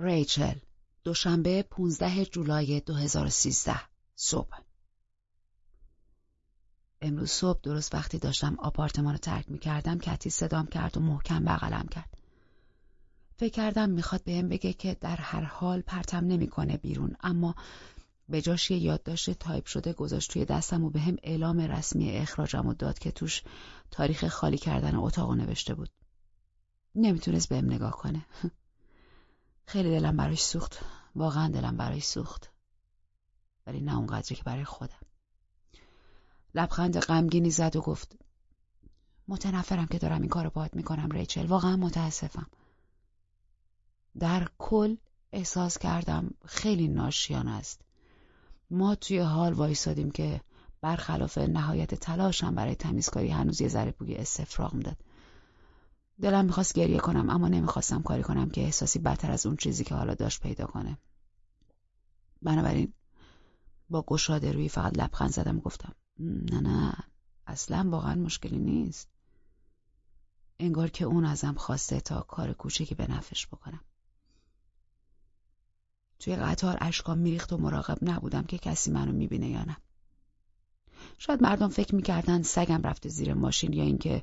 ریچل دوشنبه 15 جولای 2013 صبح امروز صبح درست وقتی داشتم آپارتمان رو ترک می کردم کتی صدام کرد و محکم بغلم کرد. فکر کردم می‌خواد بهم بگه که در هر حال پرتم نمی‌کنه بیرون اما به جاش یه یادداشت تایپ شده گذاشت توی دستم و بهم اعلام رسمی اخراجم و داد که توش تاریخ خالی کردن اتاق نوشته بود. نمی‌تونست بهم نگاه کنه. خیلی دلم براش سوخت. واقعا دلم براش سوخت. ولی نه اونقدری که برای خودم. لبخند غمگینی زد و گفت متنفرم که دارم این کارو باهات می‌کنم ریچل واقعا متاسفم در کل احساس کردم خیلی ناشیان است ما توی حال وایسادیم که برخلاف نهایت تلاشم برای تمیزکاری هنوز یه ذره بوی استفراغ می‌داد دلم می‌خواست گریه کنم اما نمی‌خواستم کاری کنم که احساسی بدتر از اون چیزی که حالا داشت پیدا کنه. بنابراین با گشاده روی فقط لبخند زدم و گفتم نه نه اصلا واقعا مشکلی نیست. انگار که اون ازم خواسته تا کار کوچکی به نفش بکنم. توی قطار اشکام میریخت و مراقب نبودم که کسی منو می‌بینه یا نه. شاید مردم فکر می‌کردن سگم رفته زیر ماشین یا اینکه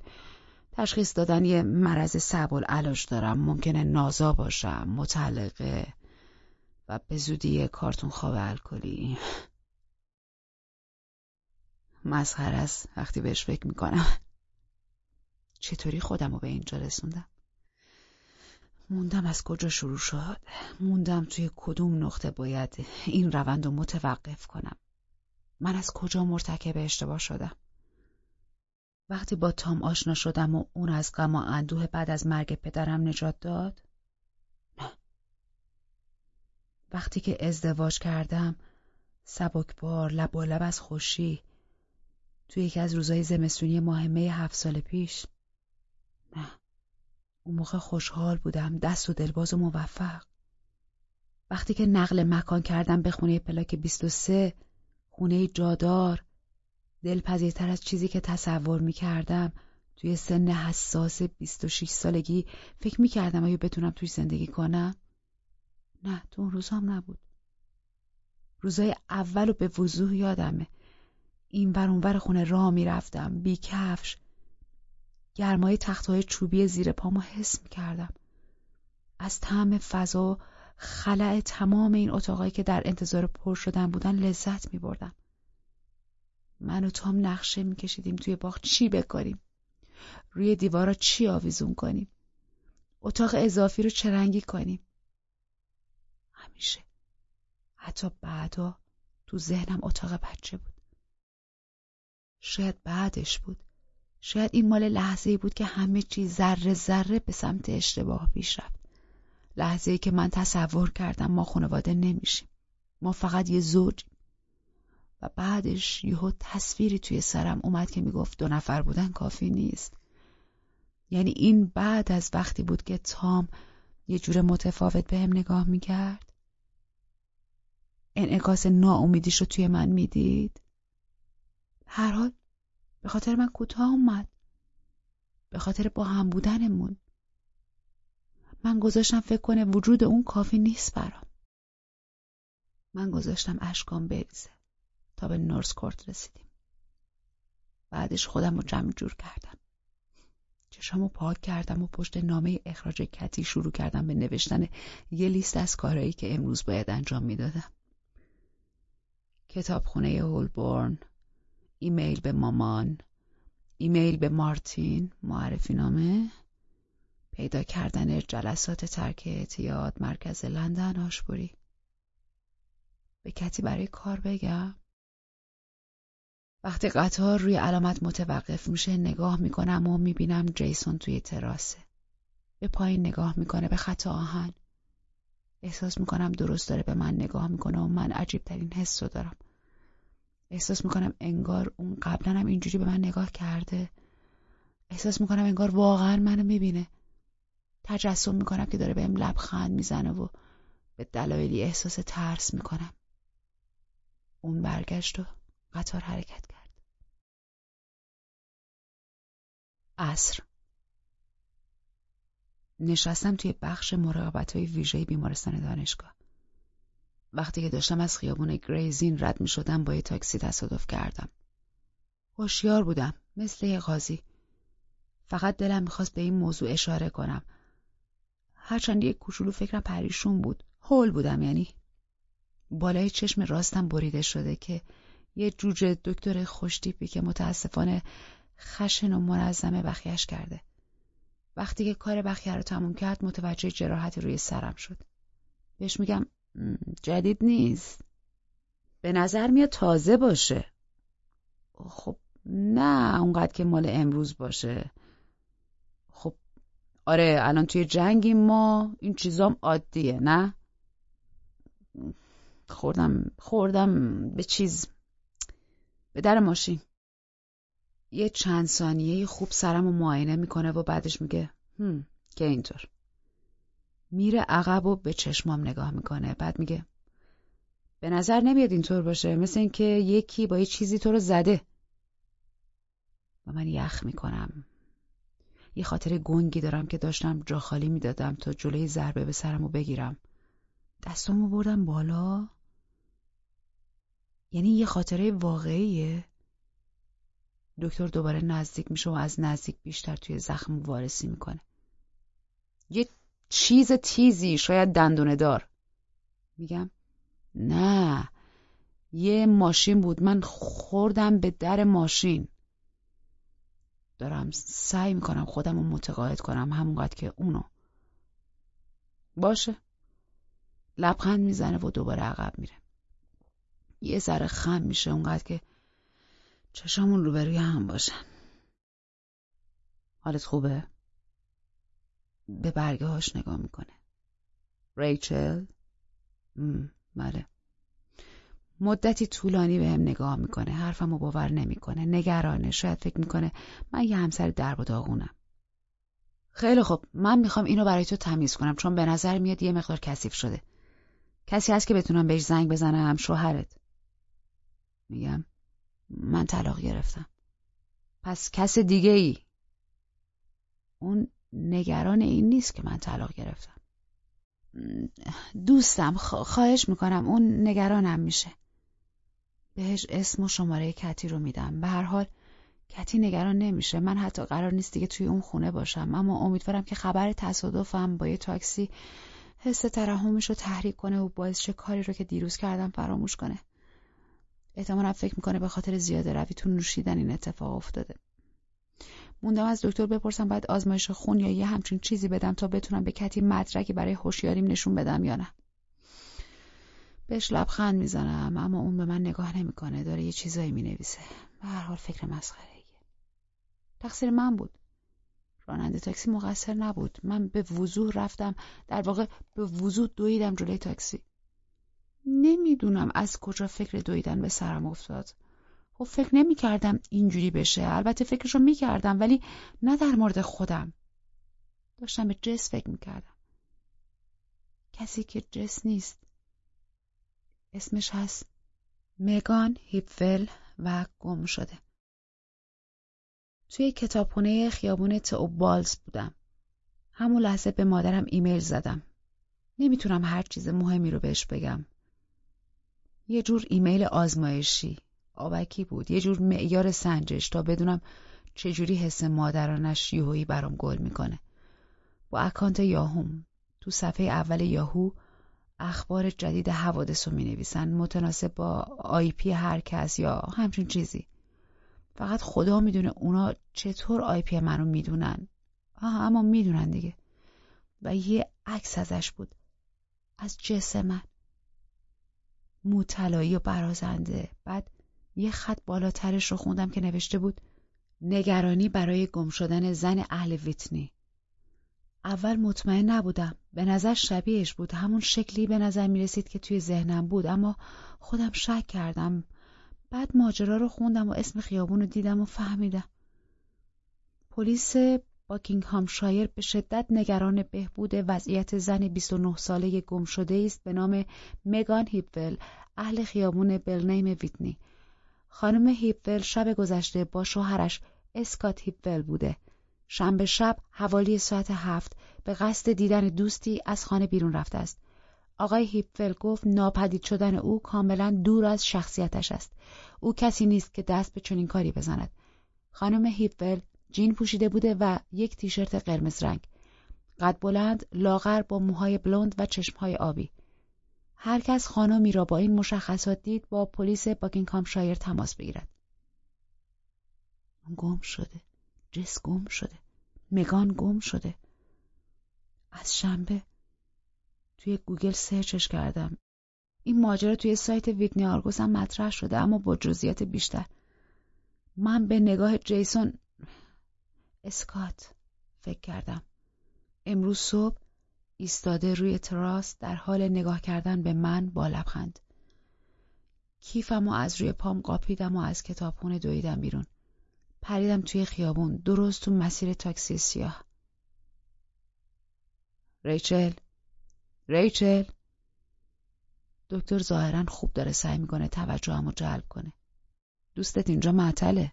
تشخیص دادن یه مرض صعب علاج دارم. ممکنه نازا باشم متعلقه و به زودی کارتون خواب الکلی. مسخر است. وقتی بهش فکر می‌کنم. چطوری خودم رو به اینجا رسوندم؟ موندم از کجا شروع شد؟ موندم توی کدوم نقطه باید این روند رو متوقف کنم. من از کجا مرتکب اشتباه شدم؟ وقتی با تام آشنا شدم و اون از غم و اندوه بعد از مرگ پدرم نجات داد؟ نه. وقتی که ازدواج کردم سبکبار لب و لب از خوشی توی یکی از روزهای زمستونی ماهمه هفت سال پیش. نه. اون موقع خوشحال بودم دست و دلباز و موفق. وقتی که نقل مکان کردم به خونه پلاک 23 خونه جادار دلپذیرتر از چیزی که تصور می کردم توی سن حساس 26 سالگی فکر می کردم آیا بتونم توی زندگی کنم؟ نه تو اون روزام نبود. روزای اول و به وضوح یادمه. این ور اونور خونه راه می‌رفتم بی کفش گرمای تختهای چوبی زیر پامو حس می‌کردم. از طعم فضا خلع تمام این اتاقایی که در انتظار پر شدن بودن لذت میبردم. من و تام نقشه میکشیدیم توی باغ. چی بکاریم؟ روی دیوارا چی آویزون کنیم؟ اتاق اضافی رو چرنگی کنیم؟ همیشه. حتی بعدا تو ذهنم اتاق بچه بود. شاید بعدش بود. شاید این مال لحظه بود که همه چیز ذره ذره به سمت اشتباه پیش رفت. لحظه ای که من تصور کردم ما خانواده نمیشیم. ما فقط یه زوج و بعدش یهو تصویری توی سرم اومد که می‌گفت دو نفر بودن کافی نیست. یعنی این بعد از وقتی بود که تام یه جور متفاوت بهم به نگاه می‌کرد. انعکاس ناامیدیش رو توی من می‌دید. هر حال به خاطر من کوتاه اومد. به خاطر با هم بودنمون. من گذاشتم فکر کنه وجود اون کافی نیست برام. من گذاشتم اشکام بریزه. تا نورس کورت رسیدیم. بعدش خودم رو جمع جور کردم. چشامو پاک کردم و پشت نامه اخراج کتی شروع کردم به نوشتن یه لیست از کارهایی که امروز باید انجام می‌دادم. کتابخونه هولبورن ایمیل به مامان ایمیل به مارتین معرفی نامه پیدا کردن جلسات ترک اعتیاد مرکز لندن آشبوری به کتی برای کار بگم. وقتی قطار روی علامت متوقف میشه نگاه می‌کنم و می‌بینم جیسون توی تراسه. به پایین نگاه می‌کنه به خط آهن. احساس می‌کنم درست داره به من نگاه می‌کنه و من عجیب ترین حس رو دارم. احساس می‌کنم انگار اون قبلا هم اینجوری به من نگاه کرده. احساس می‌کنم انگار واقعا منو می‌بینه. تجسم می‌کنم که داره بهم لبخند می‌زنه و به دلایلی احساس ترس می‌کنم. اون برگشت و قطار حرکت کرد. عصر نشستم توی بخش مراقبت های ویژه بیمارستان دانشگاه. وقتی که داشتم از خیابون گریزین رد می شدم با یه تاکسی تصادف کردم. هوشیار بودم مثل یه قاضی. فقط دلم می‌خواست به این موضوع اشاره کنم. هرچند یک کوچولو فکرم پریشون بود. هول بودم یعنی. بالای چشم راستم بریده شده که یه جوجه دکتر خوشتیپی که متاسفانه خشن و منظمه بخیش کرده. وقتی که کار بخیه رو تموم کرد متوجه جراحت روی سرم شد. بهش میگم جدید نیست. به نظر میاد تازه باشه. خب نه اونقدر که مال امروز باشه. خب آره الان توی جنگی ما این چیزام عادیه نه؟ خوردم خوردم به چیز به در ماشین یه چند ثانیه خوب سرم رو معاینه می‌کنه و بعدش میگه هم که اینطور. میره عقب و به چشمام نگاه می‌کنه. بعد میگه به نظر نمیاد اینطور باشه مثل اینکه یکی با یه چیزی تو رو زده. و من یخ می‌کنم. یه خاطر گنگی دارم که داشتم جا خالی می‌دادم تا جلوی ضربه به سرمو بگیرم. دستامو بردم بالا. یعنی یه خاطره واقعیه. دکتر دوباره نزدیک میشه و از نزدیک بیشتر توی زخم وارسی می‌کنه. یه چیز تیزی شاید دندونه دار. میگم نه یه ماشین بود. من خوردم به در ماشین. دارم سعی می‌کنم خودم رو متقاعد کنم همونقدر که اونو. باشه. لبخند می‌زنه و دوباره عقب میره. یه ذره خم میشه اونقدر که چشامون روبروی هم باشن. حالت خوبه؟ به برگه هاش نگاه می‌کنه. ریچل؟ بله. مدتی طولانی به هم نگاه می‌کنه. حرفم رو باور نمی‌کنه. نگرانه. شاید فکر می‌کنه من یه همسر درب و داغونم. خیلی خب من می‌خوام اینو برای تو تمیز کنم چون به نظر میاد یه مقدار کثیف شده. کسی هست که بتونم بهش زنگ بزنم؟ شوهرت. میگم. من طلاق گرفتم. پس کس دیگه ای اون نگران این نیست که من طلاق گرفتم. دوستم خواهش می‌کنم اون نگرانم میشه. بهش اسم و شماره کتی رو میدم. به هر حال کتی نگران نمیشه. من حتی قرار نیست دیگه توی اون خونه باشم. اما امیدوارم که خبر تصادفم با یه تاکسی حس ترحمش رو تحریک کنه و باعث چه کاری رو که دیروز کردم فراموش کنه. احتمالا فکر می‌کنه به خاطر زیاده روی تو نوشیدن این اتفاق افتاده. موندم از دکتر بپرسم باید آزمایش خون یا یه همچین چیزی بدم تا بتونم به کتی مدرکی برای هوشیاریم نشون بدم یا نه. بهش لبخند می‌زنم اما اون به من نگاه نمی‌کنه داره یه چیزایی می‌نویسه. به هر حال فکر مسخره تقصیر من بود. راننده تاکسی مقصر نبود. من به وضوح رفتم. در واقع به وضوح دویدم جلوی تاکسی. نمی‌دونم از کجا فکر دویدن به سرم افتاد. خب فکر نمی کردم اینجوری بشه. البته فکرشو می کردم ولی نه در مورد خودم. داشتم به جس فکر می کردم کسی که جس نیست. اسمش هست مگان هیپفل و گم شده. توی کتابخونه خیابون بالز بودم. همون لحظه به مادرم ایمیل زدم. نمی‌تونم هر چیز مهمی رو بهش بگم. یه جور ایمیل آزمایشی. آبکی بود. یه جور معیار سنجش تا بدونم چجوری حس مادرانش یهویی برام گل می‌کنه. با account یاهوم. تو صفحه اول یاهو اخبار جدید حوادث رو می متناسب با IP هر کس یا همچین چیزی. فقط خدا می‌دونه اونا چطور IP منو می‌دونن. آه اما می‌دونن دیگه. و یه عکس ازش بود. از جسم من. موطلایی و برازنده. بعد یه خط بالاترش رو خوندم که نوشته بود نگرانی برای گم شدن زن اهل ویتنی. اول مطمئن نبودم. به نظر شبیهش بود. همون شکلی به نظر می رسید که توی ذهنم بود. اما خودم شک کردم. بعد ماجرا رو خوندم و اسم خیابون رو دیدم و فهمیدم. پلیس باکینگهامشایر به شدت نگران بهبود وضعیت زن 29 ساله گم شده است به نام مگان هیپول اهل خیابون بلنیم ویتنی خانم هیپول شب گذشته با شوهرش اسکات هیپول بوده شنبه شب حوالی ساعت هفت به قصد دیدن دوستی از خانه بیرون رفته است. آقای هیپفل گفت ناپدید شدن او کاملا دور از شخصیتش است. او کسی نیست که دست به چنین کاری بزند. خانم هیپفل جین پوشیده بوده و یک تیشرت قرمز رنگ. قد بلند، لاغر با موهای بلوند و چشمهای آبی. هر کس خانمی را با این مشخصات دید با پلیس باکینگهامشایر تماس بگیرد. گم شده. جس گم شده. مگان گم شده. از شنبه توی گوگل search ش کردم. این ماجرا توی سایت ویتنی آرگوس هم مطرح شده اما با جزئیات بیشتر. من به نگاه جیسون اسکات فکر کردم. امروز صبح ایستاده روی تراس در حال نگاه کردن به من با لبخند. کیفم و از روی پام قاپیدم و از کتابخونه دویدم بیرون. پریدم توی خیابون درست تو مسیر تاکسی سیاه. ریچل ریچل دکتر ظاهرا خوب داره سعی می‌کنه توجهمو جلب کنه. دوستت اینجا معطله.